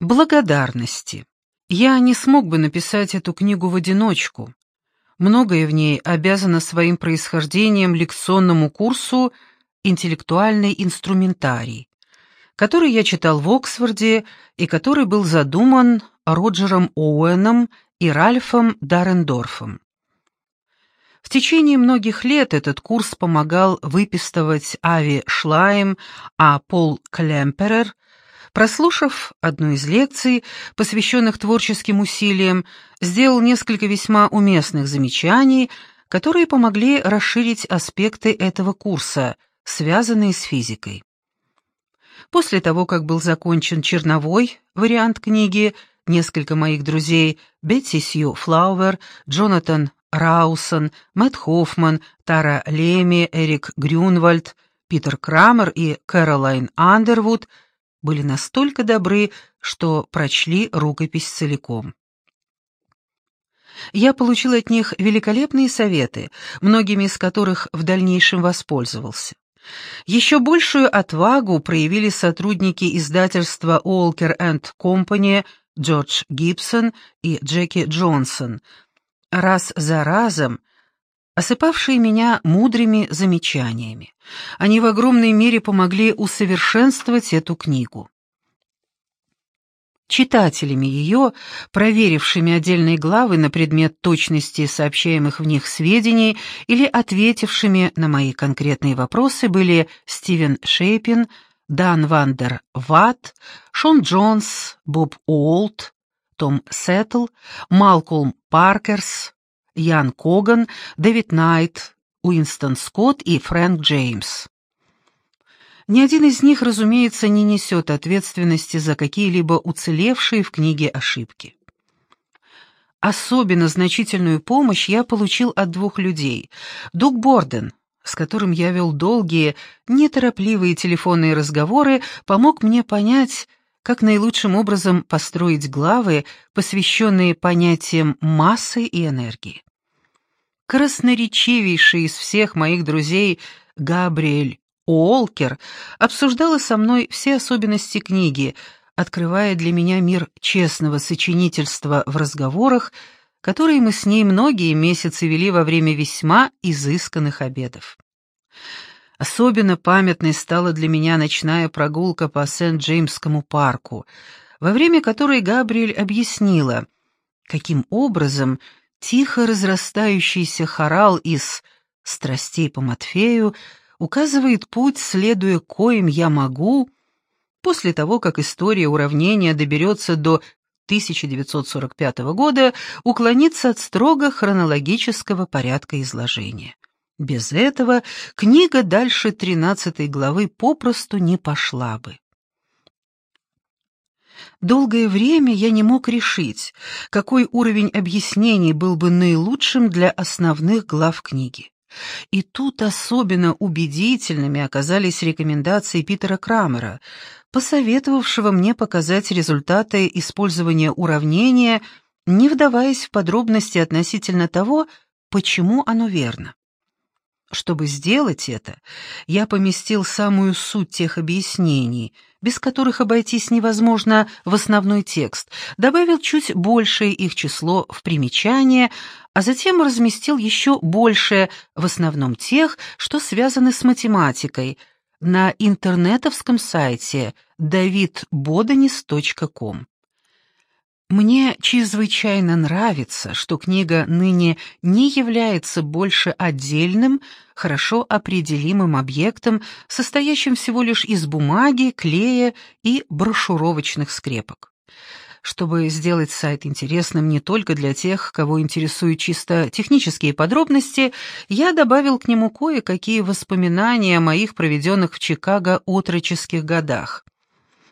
Благодарности. Я не смог бы написать эту книгу в одиночку. Многое в ней обязано своим происхождением лекционному курсу «Интеллектуальный инструментарий», который я читал в Оксфорде и который был задуман Роджером Оуэном и Ральфом Даррендорфом. В течение многих лет этот курс помогал выпистывать Ави Шлайм, а Пол Клемперер — Прослушав одну из лекций, посвященных творческим усилиям, сделал несколько весьма уместных замечаний, которые помогли расширить аспекты этого курса, связанные с физикой. После того, как был закончен черновой вариант книги, несколько моих друзей Бетси Сью Флауэр, Джонатан Раусон, Мэтт Хоффман, Тара Леми, Эрик Грюнвальд, Питер Крамер и Кэролайн Андервуд – были настолько добры, что прочли рукопись целиком. Я получил от них великолепные советы, многими из которых в дальнейшем воспользовался. Еще большую отвагу проявили сотрудники издательства Уолкер энд Компани Джордж Гибсон и Джеки Джонсон, раз за разом осыпавшие меня мудрыми замечаниями. Они в огромной мере помогли усовершенствовать эту книгу. Читателями ее, проверившими отдельные главы на предмет точности сообщаемых в них сведений или ответившими на мои конкретные вопросы, были Стивен Шейпин, Дан Вандер Ватт, Шон Джонс, Боб Уолт, Том Сеттл, Малкольм Паркерс, Ян Коган, Дэвид Найт, Уинстон Скотт и Фрэнк Джеймс. Ни один из них, разумеется, не несет ответственности за какие-либо уцелевшие в книге ошибки. Особенно значительную помощь я получил от двух людей. Дуг Борден, с которым я вел долгие, неторопливые телефонные разговоры, помог мне понять, как наилучшим образом построить главы, посвященные понятиям массы и энергии красноречивейший из всех моих друзей Габриэль Уолкер обсуждала со мной все особенности книги, открывая для меня мир честного сочинительства в разговорах, которые мы с ней многие месяцы вели во время весьма изысканных обедов. Особенно памятной стала для меня ночная прогулка по Сент-Джеймскому парку, во время которой Габриэль объяснила, каким образом Тихо разрастающийся хорал из «Страстей по Матфею» указывает путь, следуя коим я могу, после того, как история уравнения доберется до 1945 года, уклониться от строго хронологического порядка изложения. Без этого книга дальше 13 главы попросту не пошла бы. Долгое время я не мог решить, какой уровень объяснений был бы наилучшим для основных глав книги. И тут особенно убедительными оказались рекомендации Питера Крамера, посоветовавшего мне показать результаты использования уравнения, не вдаваясь в подробности относительно того, почему оно верно. Чтобы сделать это, я поместил самую суть тех объяснений, без которых обойтись невозможно в основной текст, добавил чуть большее их число в примечание, а затем разместил еще большее, в основном тех, что связаны с математикой, на интернетовском сайте davidbodanis.com. Мне чрезвычайно нравится, что книга ныне не является больше отдельным, хорошо определимым объектом, состоящим всего лишь из бумаги, клея и брошюровочных скрепок. Чтобы сделать сайт интересным не только для тех, кого интересуют чисто технические подробности, я добавил к нему кое-какие воспоминания о моих проведенных в Чикаго отроческих годах.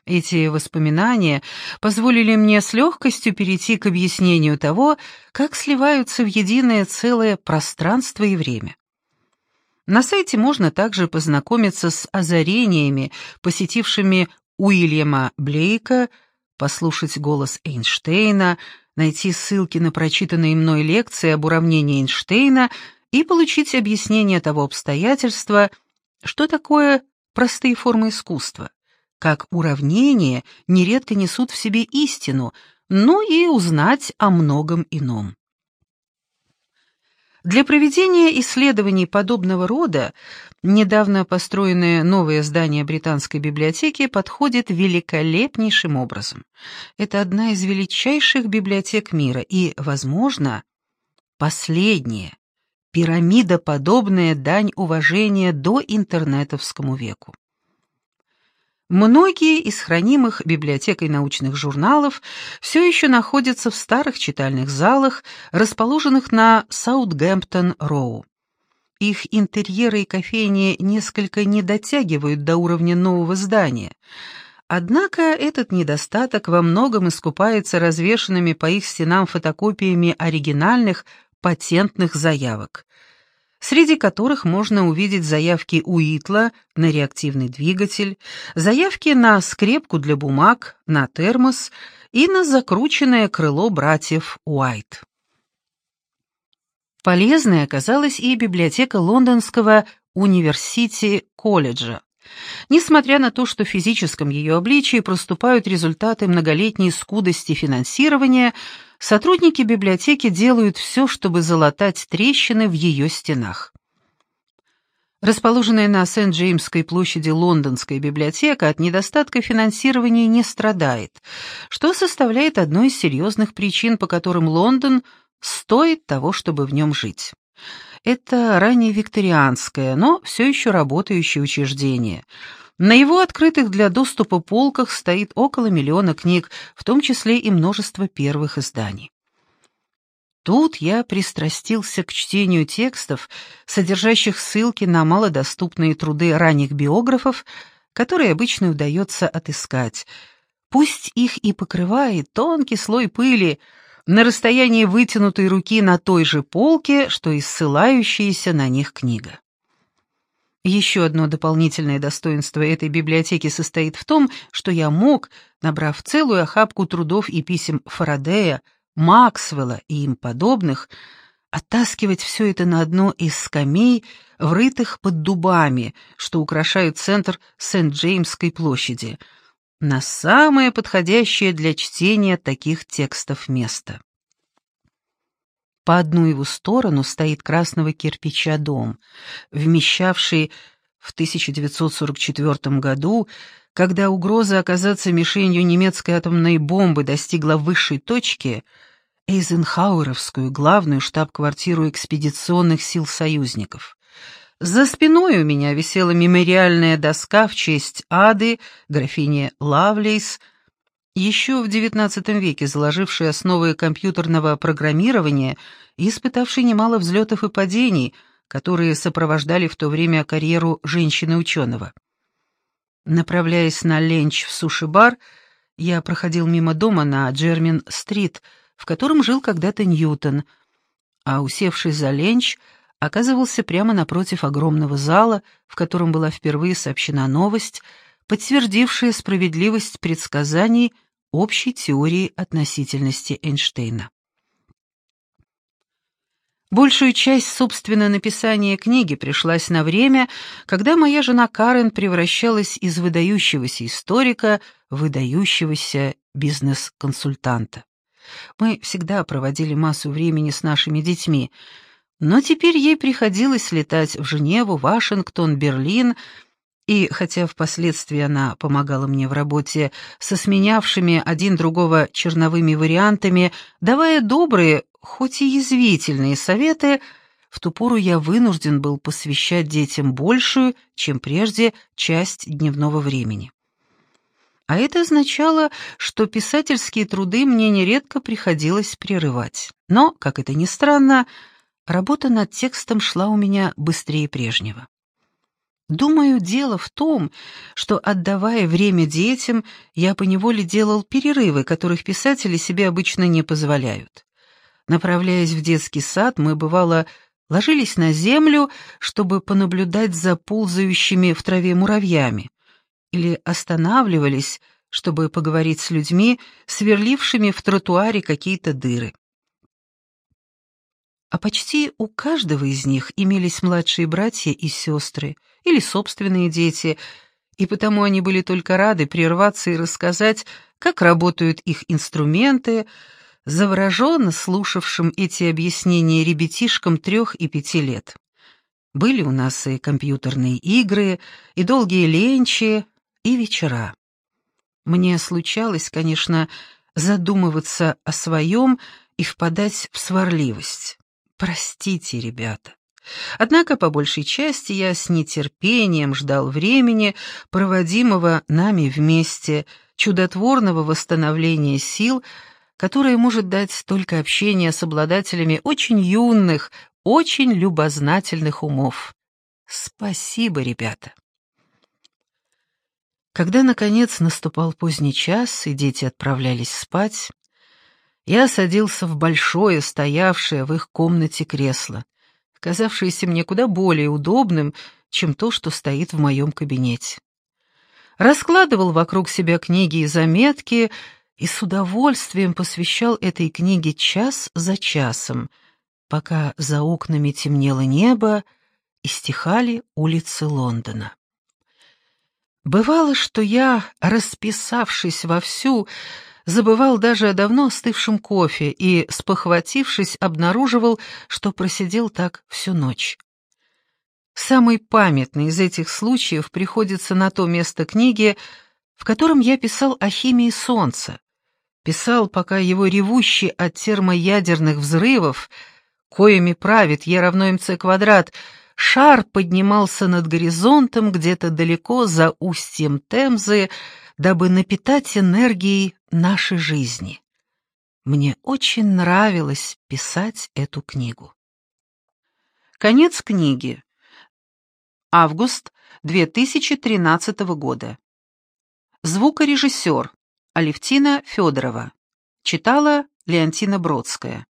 Эти воспоминания позволили мне с легкостью перейти к объяснению того, как сливаются в единое целое пространство и время. На сайте можно также познакомиться с озарениями, посетившими Уильяма Блейка, послушать голос Эйнштейна, найти ссылки на прочитанные мной лекции об уравнении Эйнштейна и получить объяснение того обстоятельства, что такое простые формы искусства, как уравнения нередко несут в себе истину, но и узнать о многом ином. Для проведения исследований подобного рода недавно построенное новое здание Британской библиотеки подходит великолепнейшим образом. Это одна из величайших библиотек мира и, возможно, последняя, пирамидоподобная дань уважения до интернетовскому веку. Многие из хранимых библиотекой научных журналов все еще находятся в старых читальных залах, расположенных на Саутгемптон-Роу. Их интерьеры и кофейни несколько не дотягивают до уровня нового здания. Однако этот недостаток во многом искупается развешанными по их стенам фотокопиями оригинальных патентных заявок – среди которых можно увидеть заявки Уитла на реактивный двигатель, заявки на скрепку для бумаг, на термос и на закрученное крыло братьев Уайт. Полезной оказалась и библиотека лондонского университи-колледжа. Несмотря на то, что в физическом ее обличии проступают результаты многолетней скудости финансирования, сотрудники библиотеки делают все, чтобы залатать трещины в ее стенах. Расположенная на Сент-Джеймской площади лондонская библиотека от недостатка финансирования не страдает, что составляет одной из серьезных причин, по которым Лондон стоит того, чтобы в нем жить. Это ранее викторианское, но все еще работающее учреждение. На его открытых для доступа полках стоит около миллиона книг, в том числе и множество первых изданий. Тут я пристрастился к чтению текстов, содержащих ссылки на малодоступные труды ранних биографов, которые обычно удается отыскать. Пусть их и покрывает тонкий слой пыли — на расстоянии вытянутой руки на той же полке, что и ссылающаяся на них книга. Еще одно дополнительное достоинство этой библиотеки состоит в том, что я мог, набрав целую охапку трудов и писем Фарадея, Максвелла и им подобных, оттаскивать все это на одно из скамей, врытых под дубами, что украшают центр Сент-Джеймской площади — на самое подходящее для чтения таких текстов место. По одну его сторону стоит красного кирпича дом, вмещавший в 1944 году, когда угроза оказаться мишенью немецкой атомной бомбы достигла высшей точки, Эйзенхауэровскую главную штаб-квартиру экспедиционных сил союзников. За спиной у меня висела мемориальная доска в честь Ады, графини Лавлейс, еще в XIX веке заложившей основы компьютерного программирования и испытавшей немало взлетов и падений, которые сопровождали в то время карьеру женщины-ученого. Направляясь на ленч в суши-бар, я проходил мимо дома на Джермин-стрит, в котором жил когда-то Ньютон, а, усевшись за ленч, оказывался прямо напротив огромного зала, в котором была впервые сообщена новость, подтвердившая справедливость предсказаний общей теории относительности Эйнштейна. Большую часть, собственно, написания книги пришлась на время, когда моя жена Карен превращалась из выдающегося историка в выдающегося бизнес-консультанта. Мы всегда проводили массу времени с нашими детьми — но теперь ей приходилось летать в Женеву, Вашингтон, Берлин, и хотя впоследствии она помогала мне в работе со сменявшими один другого черновыми вариантами, давая добрые, хоть и язвительные советы, в ту пору я вынужден был посвящать детям большую, чем прежде, часть дневного времени. А это означало, что писательские труды мне нередко приходилось прерывать. Но, как это ни странно, Работа над текстом шла у меня быстрее прежнего. Думаю, дело в том, что, отдавая время детям, я поневоле делал перерывы, которых писатели себе обычно не позволяют. Направляясь в детский сад, мы, бывало, ложились на землю, чтобы понаблюдать за ползающими в траве муравьями, или останавливались, чтобы поговорить с людьми, сверлившими в тротуаре какие-то дыры а почти у каждого из них имелись младшие братья и сестры, или собственные дети, и потому они были только рады прерваться и рассказать, как работают их инструменты, завороженно слушавшим эти объяснения ребятишкам трех и пяти лет. Были у нас и компьютерные игры, и долгие ленчи, и вечера. Мне случалось, конечно, задумываться о своем и впадать в сварливость. Простите, ребята. Однако, по большей части, я с нетерпением ждал времени, проводимого нами вместе, чудотворного восстановления сил, которое может дать только общение с обладателями очень юных, очень любознательных умов. Спасибо, ребята. Когда, наконец, наступал поздний час, и дети отправлялись спать, я садился в большое, стоявшее в их комнате кресло, казавшееся мне куда более удобным, чем то, что стоит в моем кабинете. Раскладывал вокруг себя книги и заметки и с удовольствием посвящал этой книге час за часом, пока за окнами темнело небо и стихали улицы Лондона. Бывало, что я, расписавшись вовсю, забывал даже о давно остывшем кофе и, спохватившись, обнаруживал, что просидел так всю ночь. Самый памятный из этих случаев приходится на то место книги, в котором я писал о химии Солнца. Писал, пока его ревущий от термоядерных взрывов, коими правит Е равно МЦ квадрат, шар поднимался над горизонтом где-то далеко за устьем Темзы, дабы напитать энергией нашей жизни. Мне очень нравилось писать эту книгу. Конец книги. Август 2013 года. Звукорежиссер Алевтина Федорова. Читала Леонтина Бродская.